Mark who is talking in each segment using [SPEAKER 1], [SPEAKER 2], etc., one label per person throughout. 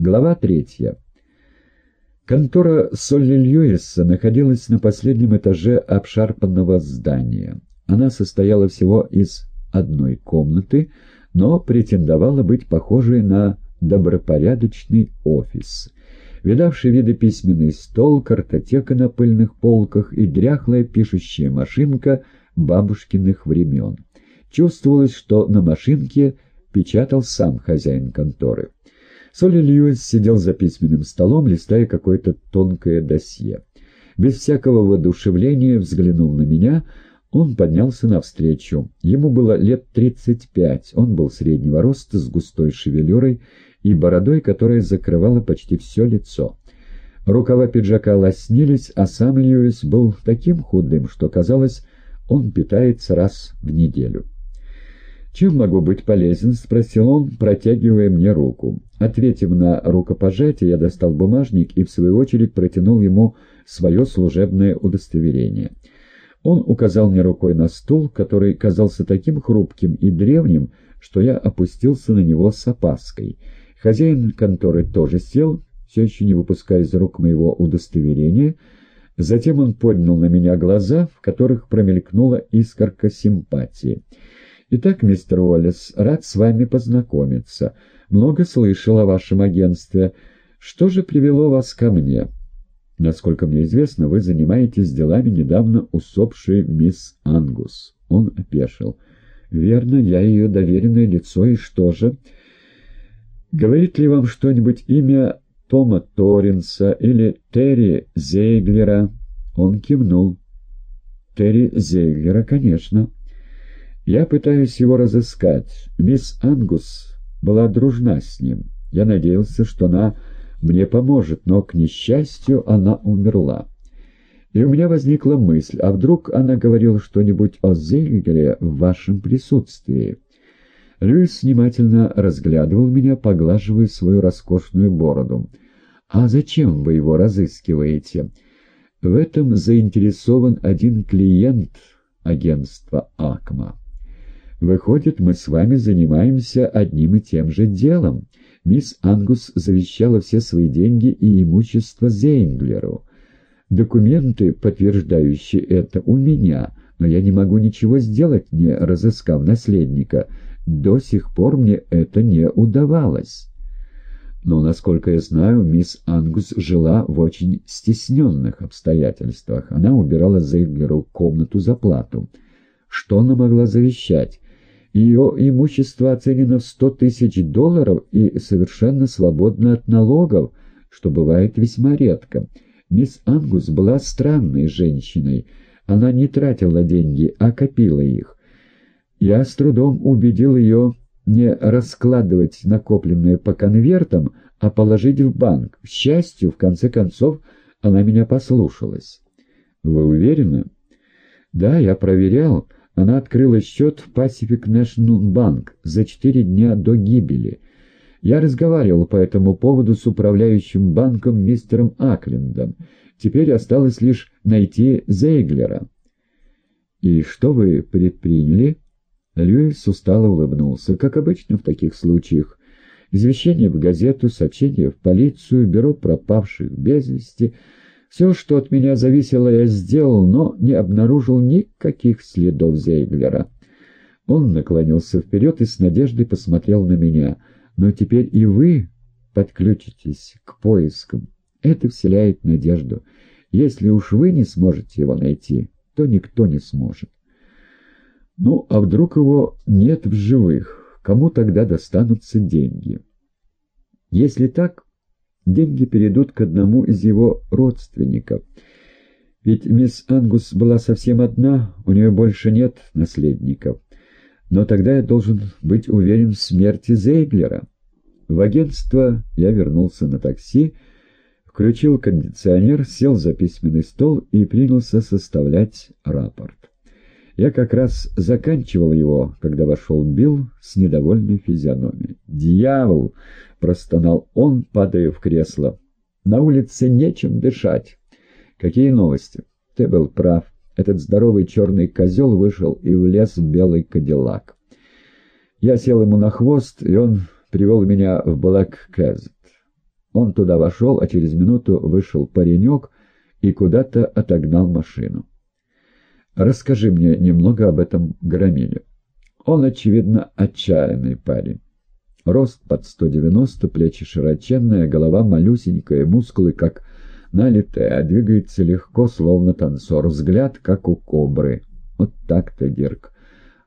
[SPEAKER 1] Глава третья. Контора Солли Льюиса находилась на последнем этаже обшарпанного здания. Она состояла всего из одной комнаты, но претендовала быть похожей на добропорядочный офис. Видавший виды письменный стол, картотека на пыльных полках и дряхлая пишущая машинка бабушкиных времен. Чувствовалось, что на машинке печатал сам хозяин конторы. Соли Льюис сидел за письменным столом, листая какое-то тонкое досье. Без всякого воодушевления взглянул на меня, он поднялся навстречу. Ему было лет тридцать пять, он был среднего роста, с густой шевелюрой и бородой, которая закрывала почти все лицо. Рукава пиджака лоснились, а сам Льюис был таким худым, что казалось, он питается раз в неделю. «Чем могу быть полезен?» — спросил он, протягивая мне руку. Ответив на рукопожатие, я достал бумажник и, в свою очередь, протянул ему свое служебное удостоверение. Он указал мне рукой на стул, который казался таким хрупким и древним, что я опустился на него с опаской. Хозяин конторы тоже сел, все еще не выпуская из рук моего удостоверения. Затем он поднял на меня глаза, в которых промелькнула искорка симпатии. «Итак, мистер Уоллес, рад с вами познакомиться. Много слышал о вашем агентстве. Что же привело вас ко мне?» «Насколько мне известно, вы занимаетесь делами недавно усопшей мисс Ангус». Он опешил. «Верно, я ее доверенное лицо, и что же?» «Говорит ли вам что-нибудь имя Тома Торренса или Терри Зейглера?» Он кивнул. «Терри Зейглера, конечно». Я пытаюсь его разыскать. Мисс Ангус была дружна с ним. Я надеялся, что она мне поможет, но, к несчастью, она умерла. И у меня возникла мысль, а вдруг она говорила что-нибудь о Зейгере в вашем присутствии? Льюис внимательно разглядывал меня, поглаживая свою роскошную бороду. «А зачем вы его разыскиваете?» «В этом заинтересован один клиент агентства «Акма». Выходит, мы с вами занимаемся одним и тем же делом. Мисс Ангус завещала все свои деньги и имущество Зейнглеру. Документы, подтверждающие это, у меня, но я не могу ничего сделать, не разыскав наследника. До сих пор мне это не удавалось. Но, насколько я знаю, мисс Ангус жила в очень стесненных обстоятельствах. Она убирала Зейнглеру комнату за плату. Что она могла завещать? Ее имущество оценено в сто тысяч долларов и совершенно свободно от налогов, что бывает весьма редко. Мисс Ангус была странной женщиной. Она не тратила деньги, а копила их. Я с трудом убедил ее не раскладывать накопленное по конвертам, а положить в банк. К счастью, в конце концов, она меня послушалась. «Вы уверены?» «Да, я проверял». Она открыла счет в Pacific National Bank за четыре дня до гибели. Я разговаривал по этому поводу с управляющим банком мистером Аклендом. Теперь осталось лишь найти Зейглера. «И что вы предприняли?» Льюис устало улыбнулся, как обычно в таких случаях. Извещение в газету, сообщение в полицию, бюро пропавших без вести — все, что от меня зависело, я сделал, но не обнаружил никаких следов Зейглера. Он наклонился вперед и с надеждой посмотрел на меня. «Но теперь и вы подключитесь к поискам. Это вселяет надежду. Если уж вы не сможете его найти, то никто не сможет». «Ну, а вдруг его нет в живых? Кому тогда достанутся деньги?» «Если так, деньги перейдут к одному из его родственников. Ведь мисс Ангус была совсем одна, у нее больше нет наследников. Но тогда я должен быть уверен в смерти Зейглера. В агентство я вернулся на такси, включил кондиционер, сел за письменный стол и принялся составлять рапорт. Я как раз заканчивал его, когда вошел Билл с недовольной физиономией. «Дьявол!» — простонал он, падая в кресло. «На улице нечем дышать». «Какие новости?» «Ты был прав. Этот здоровый черный козел вышел и влез в белый кадиллак. Я сел ему на хвост, и он привел меня в Блэк Кэзет. Он туда вошел, а через минуту вышел паренек и куда-то отогнал машину. Расскажи мне немного об этом Громиле. Он, очевидно, отчаянный парень. Рост под 190, плечи широченные, голова малюсенькая, мускулы как налитые, а двигается легко, словно танцор, взгляд как у кобры. Вот так-то, Дирк.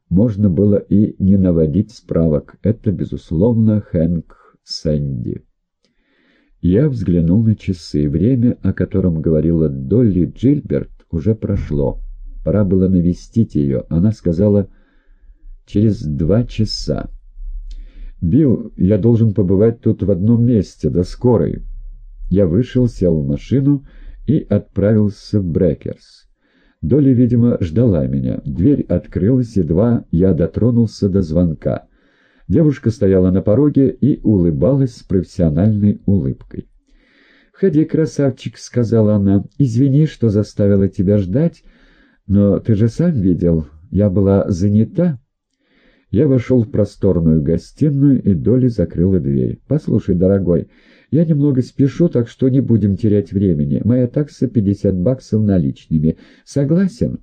[SPEAKER 1] Можно было и не наводить справок. Это, безусловно, Хэнк Сэнди. Я взглянул на часы. Время, о котором говорила Долли Джильберт, уже прошло. Пора было навестить ее. Она сказала «через два часа». «Билл, я должен побывать тут в одном месте, до скорой». Я вышел, сел в машину и отправился в Брекерс. Долли, видимо, ждала меня. Дверь открылась, едва я дотронулся до звонка. Девушка стояла на пороге и улыбалась с профессиональной улыбкой. «Входи, красавчик», — сказала она. «Извини, что заставила тебя ждать, но ты же сам видел, я была занята». Я вошел в просторную гостиную, и Долли закрыла дверь. «Послушай, дорогой, я немного спешу, так что не будем терять времени. Моя такса — пятьдесят баксов наличными. Согласен?»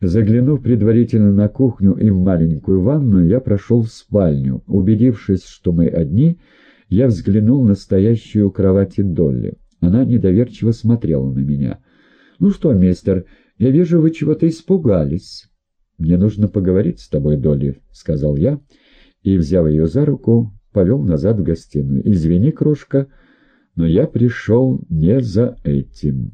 [SPEAKER 1] Заглянув предварительно на кухню и в маленькую ванную, я прошел в спальню. Убедившись, что мы одни, я взглянул на стоящую у кровати Долли. Она недоверчиво смотрела на меня. «Ну что, мистер, я вижу, вы чего-то испугались». «Мне нужно поговорить с тобой, Долли», — сказал я, и, взяв ее за руку, повел назад в гостиную. «Извини, крошка, но я пришел не за этим».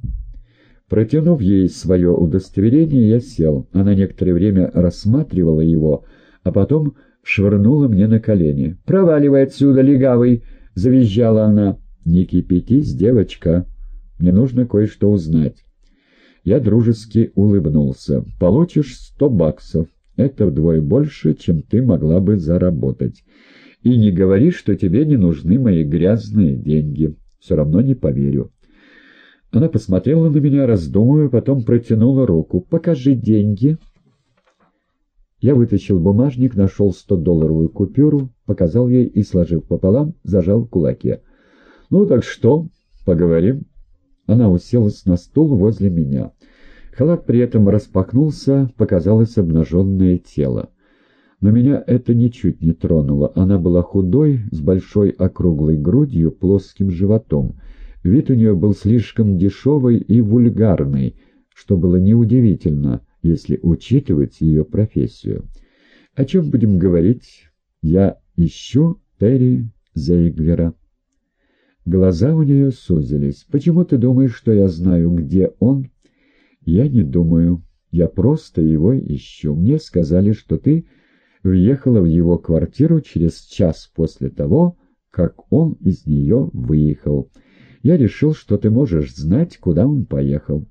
[SPEAKER 1] Протянув ей свое удостоверение, я сел. Она некоторое время рассматривала его, а потом швырнула мне на колени. «Проваливай отсюда, легавый!» — завизжала она. «Не кипятись, девочка. Мне нужно кое-что узнать». Я дружески улыбнулся. «Получишь сто баксов. Это вдвое больше, чем ты могла бы заработать. И не говори, что тебе не нужны мои грязные деньги. Все равно не поверю». Она посмотрела на меня, раздумывая, потом протянула руку. «Покажи деньги». Я вытащил бумажник, нашел сто-долларовую купюру, показал ей и, сложив пополам, зажал в кулаке. «Ну так что? Поговорим?» Она уселась на стул возле меня. Халат при этом распахнулся, показалось обнаженное тело. Но меня это ничуть не тронуло. Она была худой, с большой округлой грудью, плоским животом. Вид у нее был слишком дешевый и вульгарный, что было неудивительно, если учитывать ее профессию. О чем будем говорить? Я ищу Терри Зейглера. Глаза у нее сузились. «Почему ты думаешь, что я знаю, где он?» «Я не думаю. Я просто его ищу. Мне сказали, что ты въехала в его квартиру через час после того, как он из нее выехал. Я решил, что ты можешь знать, куда он поехал».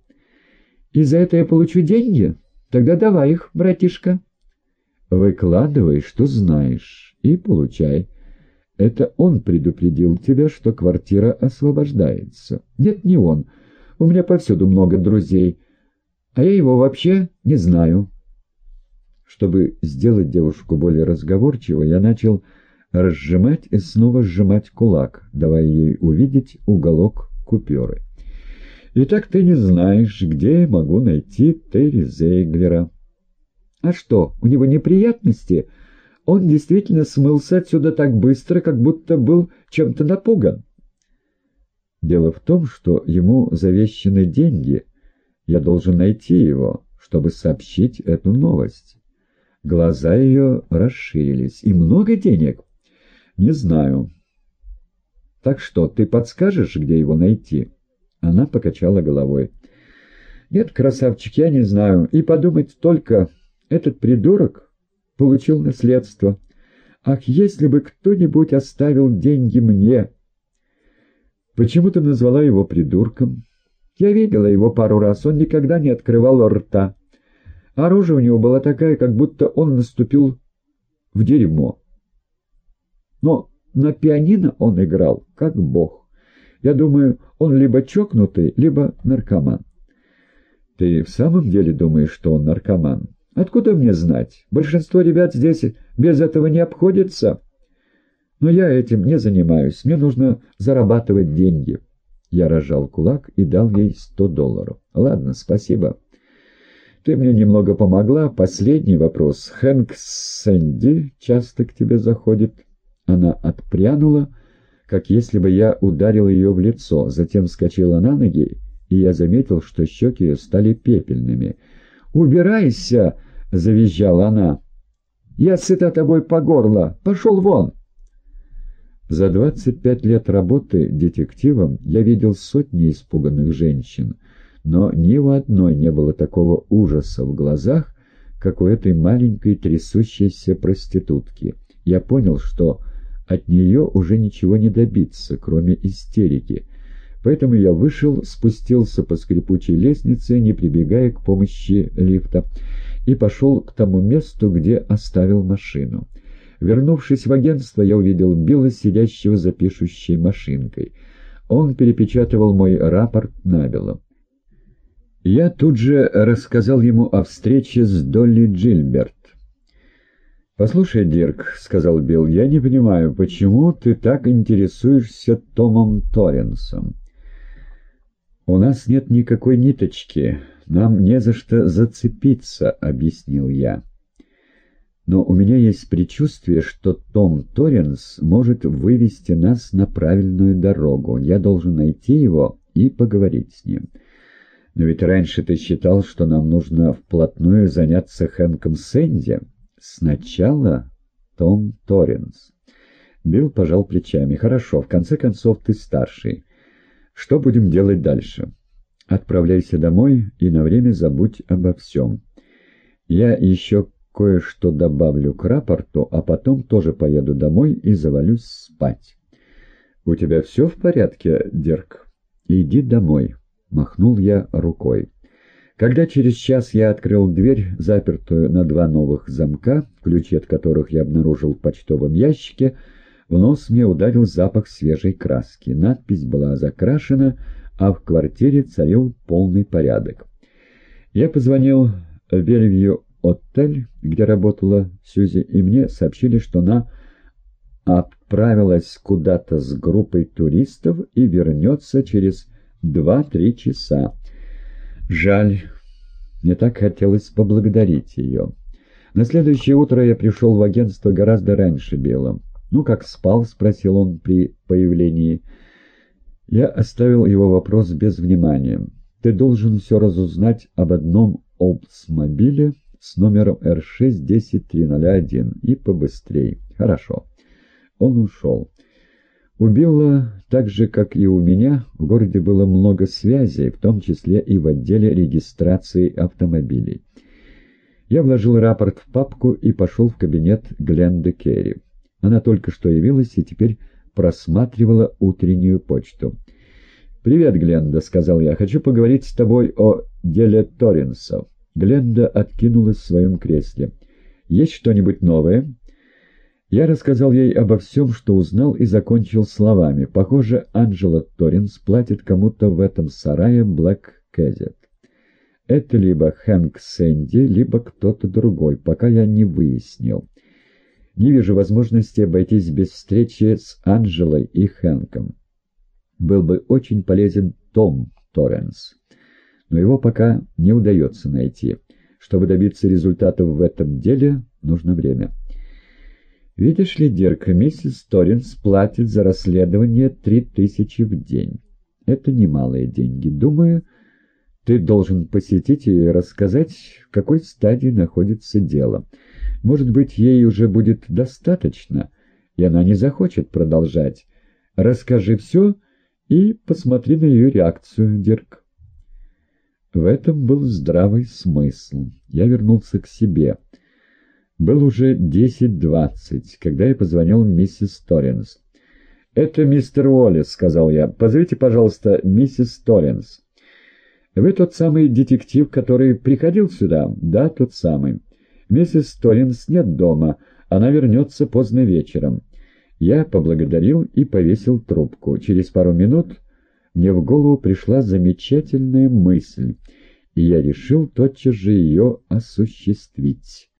[SPEAKER 1] «И за это я получу деньги? Тогда давай их, братишка». «Выкладывай, что знаешь, и получай». Это он предупредил тебя, что квартира освобождается. Нет, не он. У меня повсюду много друзей, а я его вообще не знаю. Чтобы сделать девушку более разговорчивой, я начал разжимать и снова сжимать кулак, давая ей увидеть уголок купюры. «Итак, ты не знаешь, где я могу найти Терри Зейглера». «А что, у него неприятности?» Он действительно смылся отсюда так быстро, как будто был чем-то напуган. Дело в том, что ему завещаны деньги. Я должен найти его, чтобы сообщить эту новость. Глаза ее расширились. И много денег? Не знаю. Так что, ты подскажешь, где его найти? Она покачала головой. Нет, красавчик, я не знаю. И подумать только, этот придурок получил наследство. Ах, если бы кто-нибудь оставил деньги мне! Почему ты назвала его придурком? Я видела его пару раз, он никогда не открывал рта. Оружие у него было такое, как будто он наступил в дерьмо. Но на пианино он играл, как бог. Я думаю, он либо чокнутый, либо наркоман. Ты в самом деле думаешь, что он наркоман? Откуда мне знать? Большинство ребят здесь без этого не обходится. Но я этим не занимаюсь, мне нужно зарабатывать деньги». Я разжал кулак и дал ей сто долларов. «Ладно, спасибо. Ты мне немного помогла. Последний вопрос. Хэнк Сэнди часто к тебе заходит?» Она отпрянула, как если бы я ударил ее в лицо, затем вскочила на ноги, и я заметил, что щеки ее стали пепельными. «Убирайся!» — завизжала она. «Я сыта тобой по горло! Пошел вон!» За 25 лет работы детективом я видел сотни испуганных женщин, но ни у одной не было такого ужаса в глазах, как у этой маленькой трясущейся проститутки. Я понял, что от нее уже ничего не добиться, кроме истерики, поэтому я вышел, спустился по скрипучей лестнице, не прибегая к помощи лифта, и пошел к тому месту, где оставил машину. Вернувшись в агентство, я увидел Билла, сидящего за пишущей машинкой. Он перепечатывал мой рапорт Набело. Я тут же рассказал ему о встрече с Долли Джильберт. «Послушай, Дирк», — сказал Билл, — «я не понимаю, почему ты так интересуешься Томом Торренсом?» «У нас нет никакой ниточки, нам не за что зацепиться», — объяснил я. Но у меня есть предчувствие, что Том Торренс может вывести нас на правильную дорогу. Я должен найти его и поговорить с ним. Но ведь раньше ты считал, что нам нужно вплотную заняться Хэнком Сэнди. Сначала Том Торренс. Билл пожал плечами. «Хорошо, в конце концов ты старший. Что будем делать дальше? Отправляйся домой и на время забудь обо всем. Я еще кое-что добавлю к рапорту, а потом тоже поеду домой и завалюсь спать. «У тебя все в порядке, Дерк?» «Иди домой», — махнул я рукой. Когда через час я открыл дверь, запертую на два новых замка, ключи от которых я обнаружил в почтовом ящике, в нос мне ударил запах свежей краски. Надпись была закрашена, а в квартире царил полный порядок. Я позвонил в Бельвью отель, где работала Сюзи, и мне сообщили, что она отправилась куда-то с группой туристов и вернется через два-три часа. Жаль, мне так хотелось поблагодарить ее. На следующее утро я пришел в агентство гораздо раньше Белым. «Ну, как спал?» — спросил он при появлении. Я оставил его вопрос без внимания. «Ты должен все разузнать об одном Олдсмобиле, с номером Р6-10301 и побыстрей. Хорошо. Он ушел. У Билла, так же, как и у меня, в городе было много связей, в том числе и в отделе регистрации автомобилей. Я вложил рапорт в папку и пошел в кабинет Гленды Керри. Она только что явилась и теперь просматривала утреннюю почту. «Привет, Гленда», — сказал я. «Хочу поговорить с тобой о деле Торренсов». Гленда откинулась в своем кресле. «Есть что-нибудь новое?» Я рассказал ей обо всем, что узнал, и закончил словами. Похоже, Анджела Торренс платит кому-то в этом сарае Блэк Кэзет. Это либо Хэнк Сэнди, либо кто-то другой, пока я не выяснил. Не вижу возможности обойтись без встречи с Анджелой и Хэнком. Был бы очень полезен Том Торренс но его пока не удается найти. Чтобы добиться результатов в этом деле, нужно время. Видишь ли, Дерка, миссис Торренс платит за расследование три тысячи в день. Это немалые деньги. Думаю, ты должен посетить ее и рассказать, в какой стадии находится дело. Может быть, ей уже будет достаточно, и она не захочет продолжать. Расскажи все и посмотри на ее реакцию, Дерк. В этом был здравый смысл. Я вернулся к себе. Был уже десять-двадцать, когда я позвонил миссис Торренс. «Это мистер Уоллес», — сказал я. «Позовите, пожалуйста, миссис Торренс». «Вы тот самый детектив, который приходил сюда?» «Да, тот самый. Миссис Торренс нет дома. Она вернется поздно вечером». Я поблагодарил и повесил трубку. Через пару минут мне в голову пришла замечательная мысль, и я решил тотчас же ее осуществить.